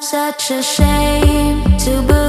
Such a shame to be.